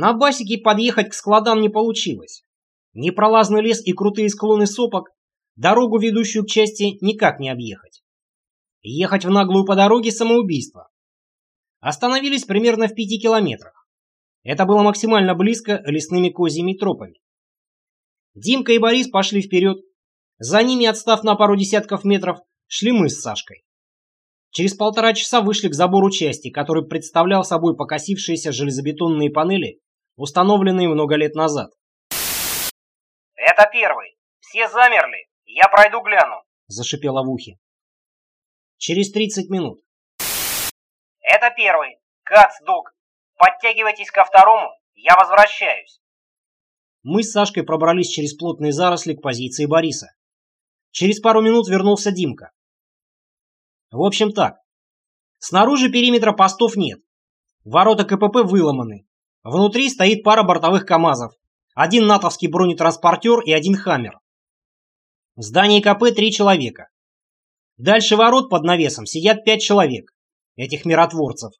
На басике подъехать к складам не получилось. Непролазный лес и крутые склоны сопок дорогу, ведущую к части, никак не объехать. Ехать в наглую по дороге – самоубийство. Остановились примерно в пяти километрах. Это было максимально близко лесными козьими тропами. Димка и Борис пошли вперед. За ними, отстав на пару десятков метров, шли мы с Сашкой. Через полтора часа вышли к забору части, который представлял собой покосившиеся железобетонные панели, установленные много лет назад. «Это первый. Все замерли. Я пройду гляну», — зашипело в ухе. Через 30 минут. «Это первый. Кац, Дуг. Подтягивайтесь ко второму. Я возвращаюсь». Мы с Сашкой пробрались через плотные заросли к позиции Бориса. Через пару минут вернулся Димка. В общем так. Снаружи периметра постов нет. Ворота КПП выломаны. Внутри стоит пара бортовых КАМАЗов. Один натовский бронетранспортер и один «Хаммер». В здании КП три человека. Дальше ворот под навесом сидят пять человек, этих миротворцев.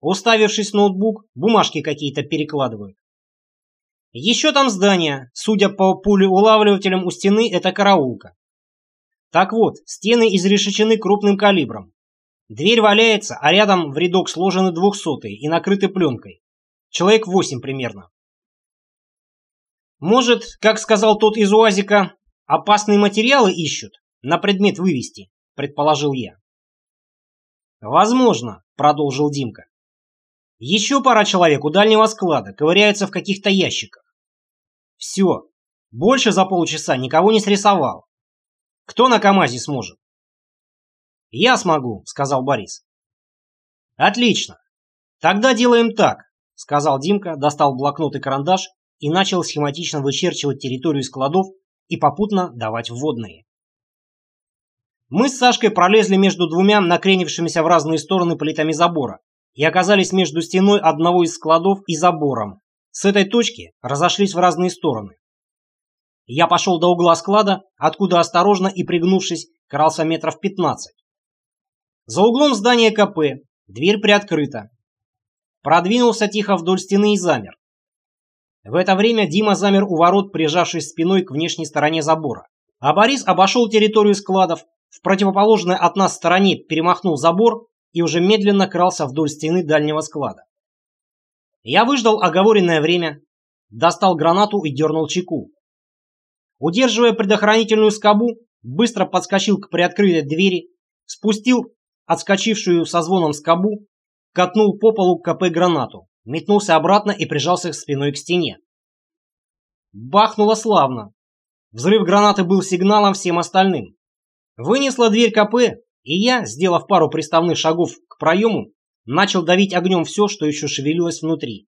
Уставившись в ноутбук, бумажки какие-то перекладывают. Еще там здание, судя по пулеулавливателям у стены, это караулка. Так вот, стены изрешечены крупным калибром. Дверь валяется, а рядом в рядок сложены двухсотые и накрыты пленкой. Человек восемь примерно. Может, как сказал тот из УАЗика, опасные материалы ищут, на предмет вывести, предположил я. Возможно, продолжил Димка. Еще пара человек у дальнего склада ковыряются в каких-то ящиках. Все. Больше за полчаса никого не срисовал. Кто на КамАЗе сможет? Я смогу, сказал Борис. Отлично. Тогда делаем так, сказал Димка, достал блокнот и карандаш и начал схематично вычерчивать территорию складов и попутно давать вводные. Мы с Сашкой пролезли между двумя накренившимися в разные стороны плитами забора и оказались между стеной одного из складов и забором. С этой точки разошлись в разные стороны. Я пошел до угла склада, откуда осторожно и пригнувшись, крался метров 15. За углом здания КП, дверь приоткрыта. Продвинулся тихо вдоль стены и замер. В это время Дима замер у ворот, прижавшись спиной к внешней стороне забора. А Борис обошел территорию складов, в противоположной от нас стороне перемахнул забор и уже медленно крался вдоль стены дальнего склада. Я выждал оговоренное время, достал гранату и дернул чеку. Удерживая предохранительную скобу, быстро подскочил к приоткрытой двери, спустил отскочившую со звоном скобу, катнул по полу КП гранату, метнулся обратно и прижался спиной к стене. Бахнуло славно. Взрыв гранаты был сигналом всем остальным. Вынесла дверь КП, и я, сделав пару приставных шагов к проему, начал давить огнем все, что еще шевелилось внутри.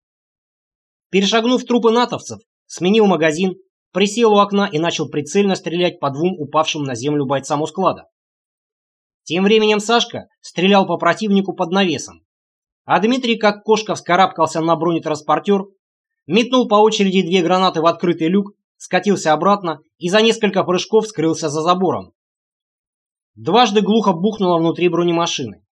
Перешагнув трупы натовцев, сменил магазин, присел у окна и начал прицельно стрелять по двум упавшим на землю бойцам у склада. Тем временем Сашка стрелял по противнику под навесом, а Дмитрий, как кошка, вскарабкался на бронетранспортер, метнул по очереди две гранаты в открытый люк, скатился обратно и за несколько прыжков скрылся за забором. Дважды глухо бухнуло внутри бронемашины.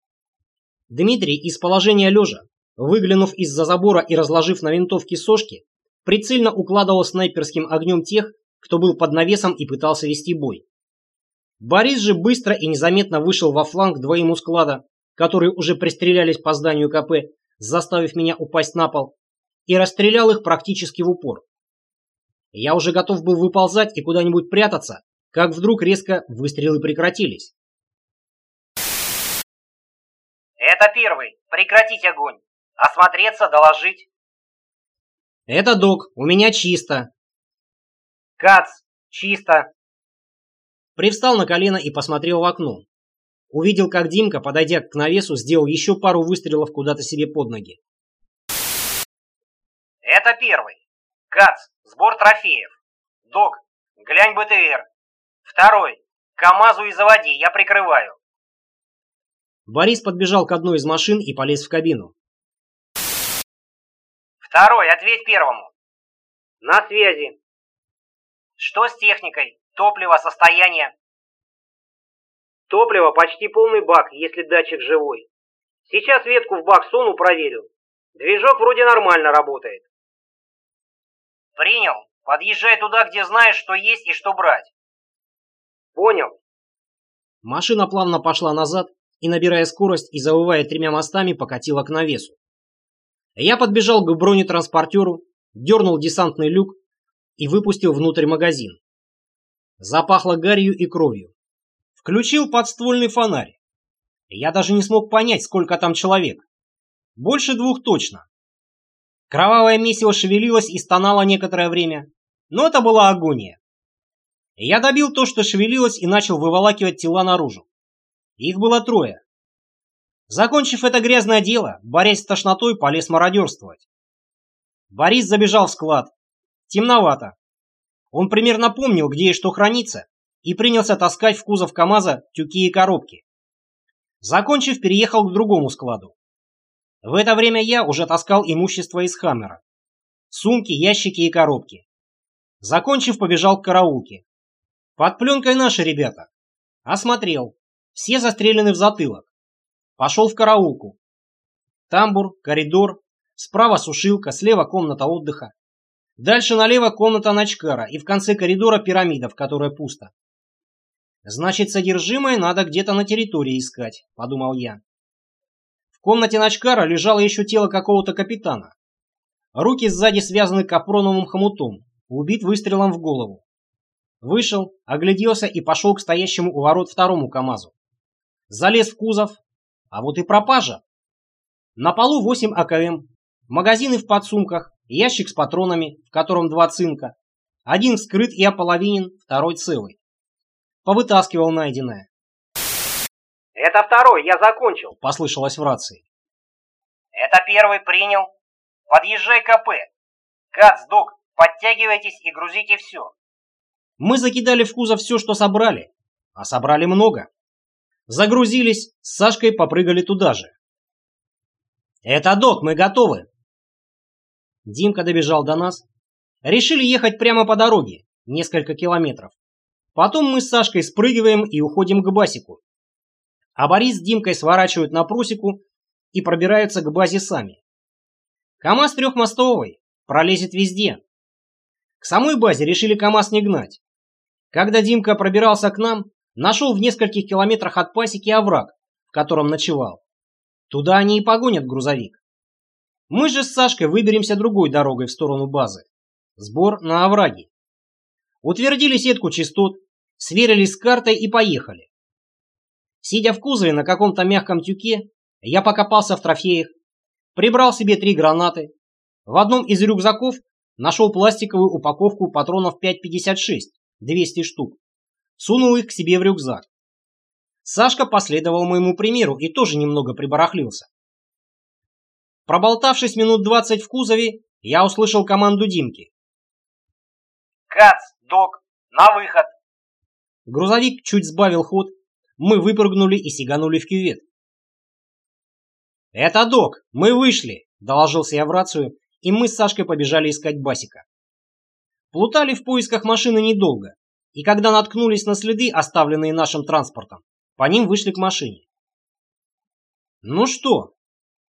Дмитрий из положения лежа, выглянув из-за забора и разложив на винтовке сошки, прицельно укладывал снайперским огнем тех, кто был под навесом и пытался вести бой. Борис же быстро и незаметно вышел во фланг двоим склада, которые уже пристрелялись по зданию КП, заставив меня упасть на пол, и расстрелял их практически в упор. Я уже готов был выползать и куда-нибудь прятаться, как вдруг резко выстрелы прекратились. «Это первый. Прекратить огонь. Осмотреться, доложить». «Это док. У меня чисто». «Кац. Чисто». Привстал на колено и посмотрел в окно. Увидел, как Димка, подойдя к навесу, сделал еще пару выстрелов куда-то себе под ноги. «Это первый. Кац. Сбор трофеев. Док. Глянь БТР. Второй. КамАЗу и заводи. Я прикрываю». Борис подбежал к одной из машин и полез в кабину. «Второй. Ответь первому». «На связи». «Что с техникой? Топливо, состояние?» Топливо почти полный бак, если датчик живой. Сейчас ветку в бак суну, проверю. Движок вроде нормально работает. Принял. Подъезжай туда, где знаешь, что есть и что брать. Понял. Машина плавно пошла назад и, набирая скорость и завывая тремя мостами, покатила к навесу. Я подбежал к бронетранспортеру, дернул десантный люк и выпустил внутрь магазин. Запахло гарью и кровью. Включил подствольный фонарь. Я даже не смог понять, сколько там человек. Больше двух точно. Кровавое месиво шевелилось и стонало некоторое время, но это была агония. Я добил то, что шевелилось, и начал выволакивать тела наружу. Их было трое. Закончив это грязное дело, борясь с тошнотой, полез мародерствовать. Борис забежал в склад. Темновато. Он примерно помнил, где и что хранится, и принялся таскать в кузов КамАЗа тюки и коробки. Закончив, переехал к другому складу. В это время я уже таскал имущество из Хаммера. Сумки, ящики и коробки. Закончив, побежал к караулке. Под пленкой наши ребята. Осмотрел. Все застрелены в затылок. Пошел в караулку. Тамбур, коридор, справа сушилка, слева комната отдыха. Дальше налево комната ночкара и в конце коридора пирамида, в которой пусто. Значит, содержимое надо где-то на территории искать, подумал я. В комнате ночкара лежало еще тело какого-то капитана. Руки сзади связаны капроновым хомутом, убит выстрелом в голову. Вышел, огляделся и пошел к стоящему у ворот второму КАМАЗу. Залез в кузов, а вот и пропажа. На полу 8 АКМ, магазины в подсумках, ящик с патронами, в котором два цинка. Один вскрыт и ополовинен, второй целый. Повытаскивал найденное. Это второй, я закончил. Послышалось в рации. Это первый принял. Подъезжай КП. Кац, док, подтягивайтесь и грузите все. Мы закидали в кузов все, что собрали, а собрали много. Загрузились, с Сашкой попрыгали туда же. «Это док, мы готовы!» Димка добежал до нас. Решили ехать прямо по дороге, несколько километров. Потом мы с Сашкой спрыгиваем и уходим к Басику. А Борис с Димкой сворачивают на просеку и пробираются к базе сами. КамАЗ трехмостовый, пролезет везде. К самой базе решили КамАЗ не гнать. Когда Димка пробирался к нам, нашел в нескольких километрах от пасеки овраг, в котором ночевал. Туда они и погонят грузовик. Мы же с Сашкой выберемся другой дорогой в сторону базы. Сбор на овраге. Утвердили сетку частот, сверились с картой и поехали. Сидя в кузове на каком-то мягком тюке, я покопался в трофеях, прибрал себе три гранаты. В одном из рюкзаков нашел пластиковую упаковку патронов 5,56 200 штук. Сунул их к себе в рюкзак. Сашка последовал моему примеру и тоже немного прибарахлился. Проболтавшись минут 20 в кузове, я услышал команду Димки. Кац, док, на выход. Грузовик чуть сбавил ход, мы выпрыгнули и сиганули в кювет. «Это док, мы вышли», — доложился я в рацию, и мы с Сашкой побежали искать Басика. Плутали в поисках машины недолго, и когда наткнулись на следы, оставленные нашим транспортом, по ним вышли к машине. «Ну что,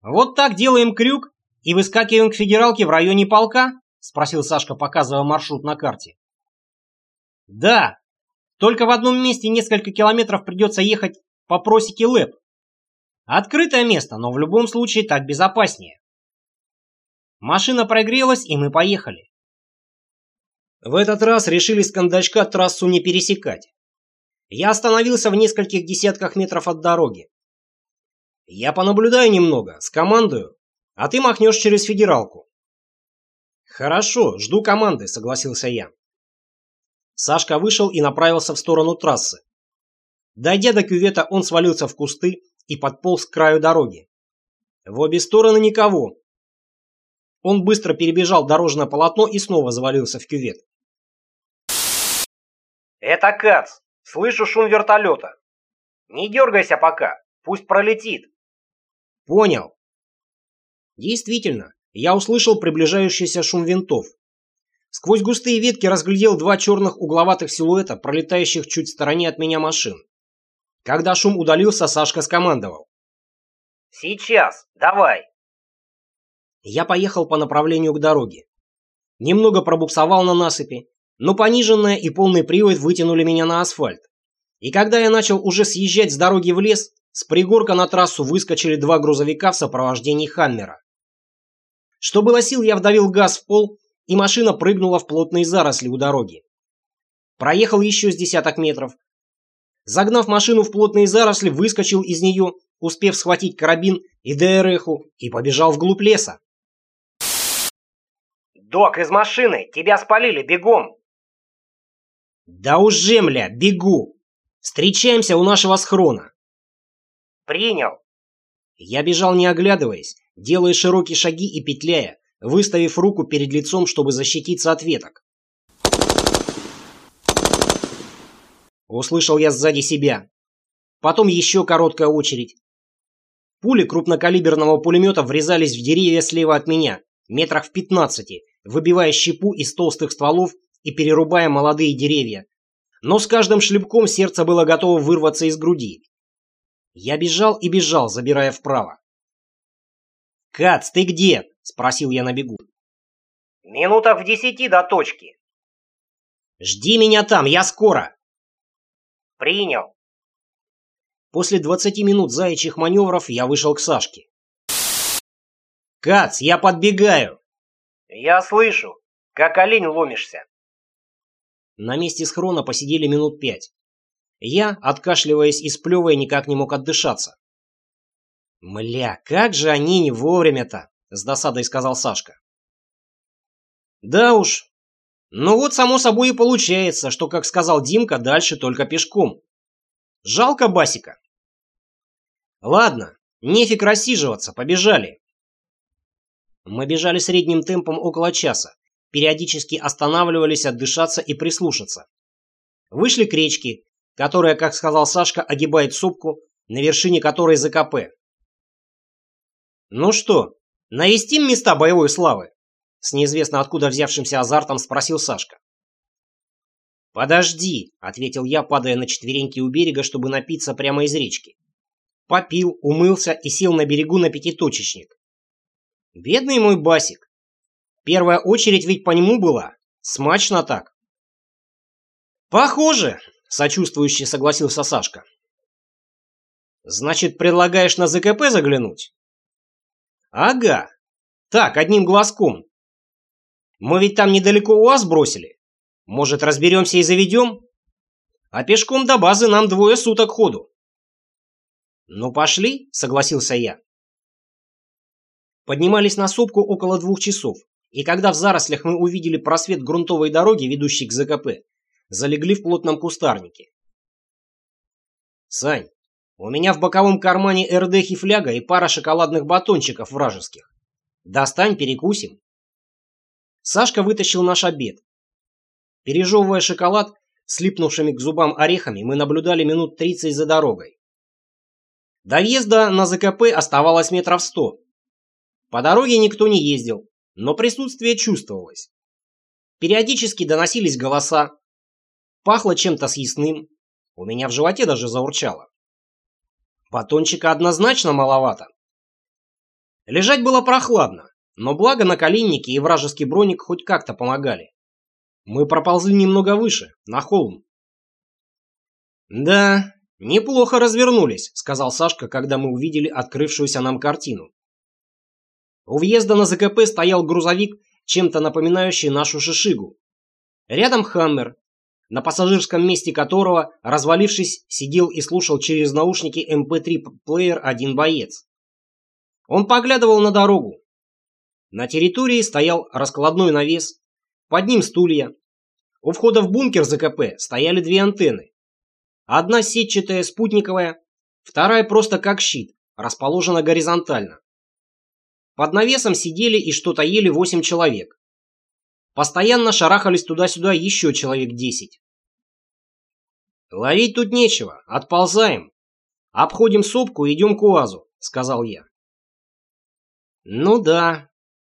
вот так делаем крюк и выскакиваем к федералке в районе полка?» — спросил Сашка, показывая маршрут на карте. «Да, только в одном месте несколько километров придется ехать по просеке ЛЭП. Открытое место, но в любом случае так безопаснее». Машина прогрелась, и мы поехали. В этот раз решили с кондачка трассу не пересекать. Я остановился в нескольких десятках метров от дороги. Я понаблюдаю немного, скомандую, а ты махнешь через федералку. Хорошо, жду команды, согласился я. Сашка вышел и направился в сторону трассы. Дойдя до кювета, он свалился в кусты и подполз к краю дороги. В обе стороны никого. Он быстро перебежал дорожное полотно и снова завалился в кювет. Это Кац. Слышу шум вертолета. Не дергайся пока. Пусть пролетит. Понял. Действительно, я услышал приближающийся шум винтов. Сквозь густые ветки разглядел два черных угловатых силуэта, пролетающих чуть в стороне от меня машин. Когда шум удалился, Сашка скомандовал. «Сейчас, давай!» Я поехал по направлению к дороге. немного пробуксовал на насыпи, но пониженная и полный привод вытянули меня на асфальт. И когда я начал уже съезжать с дороги в лес, с пригорка на трассу выскочили два грузовика в сопровождении Хаммера. Что было сил, я вдавил газ в пол, и машина прыгнула в плотные заросли у дороги. Проехал еще с десяток метров. Загнав машину в плотные заросли, выскочил из нее, успев схватить карабин и ДРХу, и побежал вглубь леса. «Док, из машины! Тебя спалили! Бегом!» «Да уже, мля, бегу! Встречаемся у нашего схрона!» «Принял!» Я бежал не оглядываясь, делая широкие шаги и петляя, выставив руку перед лицом, чтобы защититься от веток. Услышал я сзади себя. Потом еще короткая очередь. Пули крупнокалиберного пулемета врезались в деревья слева от меня, метрах в пятнадцати, выбивая щепу из толстых стволов и перерубая молодые деревья. Но с каждым шлепком сердце было готово вырваться из груди. Я бежал и бежал, забирая вправо. «Кац, ты где?» — спросил я на бегу. «Минутах в десяти до точки». «Жди меня там, я скоро!» «Принял». После 20 минут заячьих маневров я вышел к Сашке. «Кац, я подбегаю!» «Я слышу, как олень ломишься». На месте схрона посидели минут пять. Я, откашливаясь и сплевывая, никак не мог отдышаться. «Мля, как же они не вовремя-то!» — с досадой сказал Сашка. «Да уж. Ну вот, само собой и получается, что, как сказал Димка, дальше только пешком. Жалко Басика. Ладно, нефиг рассиживаться, побежали». Мы бежали средним темпом около часа, периодически останавливались отдышаться и прислушаться. Вышли к речке, которая, как сказал Сашка, огибает сопку, на вершине которой ЗКП. «Ну что, навестим места боевой славы?» С неизвестно откуда взявшимся азартом спросил Сашка. «Подожди», — ответил я, падая на четвереньки у берега, чтобы напиться прямо из речки. Попил, умылся и сел на берегу на пятиточечник. Бедный мой Басик. Первая очередь ведь по нему была. Смачно так. «Похоже», — сочувствующе согласился Сашка. «Значит, предлагаешь на ЗКП заглянуть?» Ага. Так, одним глазком. Мы ведь там недалеко УАЗ бросили. Может, разберемся и заведем? А пешком до базы нам двое суток ходу. Ну, пошли, согласился я. Поднимались на сопку около двух часов, и когда в зарослях мы увидели просвет грунтовой дороги, ведущей к ЗКП, залегли в плотном кустарнике. Сань, у меня в боковом кармане РДХи фляга и пара шоколадных батончиков вражеских. Достань, перекусим. Сашка вытащил наш обед. Пережевывая шоколад, слипнувшими к зубам орехами, мы наблюдали минут 30 за дорогой. До въезда на ЗКП оставалось метров сто. По дороге никто не ездил, но присутствие чувствовалось. Периодически доносились голоса. Пахло чем-то съестным. У меня в животе даже заурчало. Батончика однозначно маловато. Лежать было прохладно, но благо наколенники и вражеский броник хоть как-то помогали. Мы проползли немного выше, на холм. «Да, неплохо развернулись», — сказал Сашка, когда мы увидели открывшуюся нам картину. У въезда на ЗКП стоял грузовик, чем-то напоминающий нашу шишигу. Рядом Хаммер, на пассажирском месте которого, развалившись, сидел и слушал через наушники MP3-плеер эм один боец. Он поглядывал на дорогу. На территории стоял раскладной навес, под ним стулья. У входа в бункер ЗКП стояли две антенны. Одна сетчатая спутниковая, вторая просто как щит, расположена горизонтально. Под навесом сидели и что-то ели восемь человек. Постоянно шарахались туда-сюда еще человек десять. «Ловить тут нечего, отползаем. Обходим сопку и идем к УАЗу», — сказал я. «Ну да,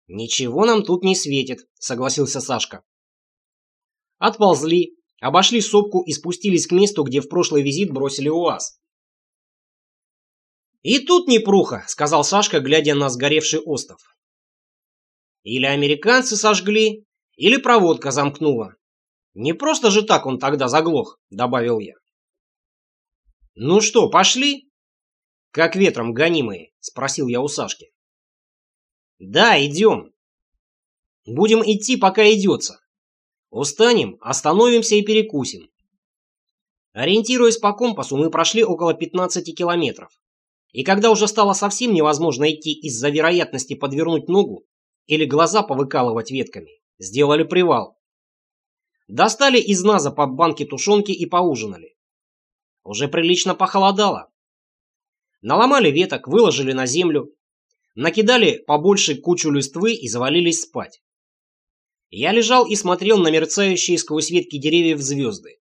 ничего нам тут не светит», — согласился Сашка. Отползли, обошли сопку и спустились к месту, где в прошлый визит бросили УАЗ. «И тут непруха», — сказал Сашка, глядя на сгоревший остров. «Или американцы сожгли, Или проводка замкнула. Не просто же так он тогда заглох, добавил я. Ну что, пошли? Как ветром гонимые, спросил я у Сашки. Да, идем. Будем идти, пока идется. Устанем, остановимся и перекусим. Ориентируясь по компасу, мы прошли около 15 километров. И когда уже стало совсем невозможно идти из-за вероятности подвернуть ногу или глаза повыкалывать ветками, сделали привал. Достали из наза по банке тушенки и поужинали. Уже прилично похолодало. Наломали веток, выложили на землю, накидали побольше кучу листвы и завалились спать. Я лежал и смотрел на мерцающие сквозь ветки деревьев звезды.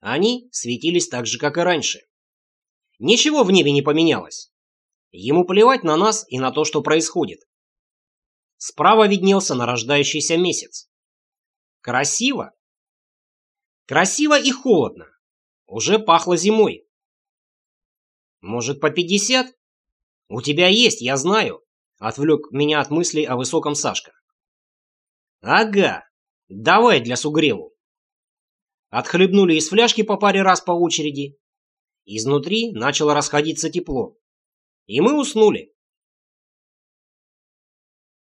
Они светились так же, как и раньше. Ничего в небе не поменялось. Ему плевать на нас и на то, что происходит. Справа виднелся нарождающийся месяц. Красиво. Красиво и холодно. Уже пахло зимой. Может, по пятьдесят? У тебя есть, я знаю. Отвлек меня от мыслей о высоком Сашка. Ага, давай для сугреву. Отхлебнули из фляжки по паре раз по очереди. Изнутри начало расходиться тепло. И мы уснули.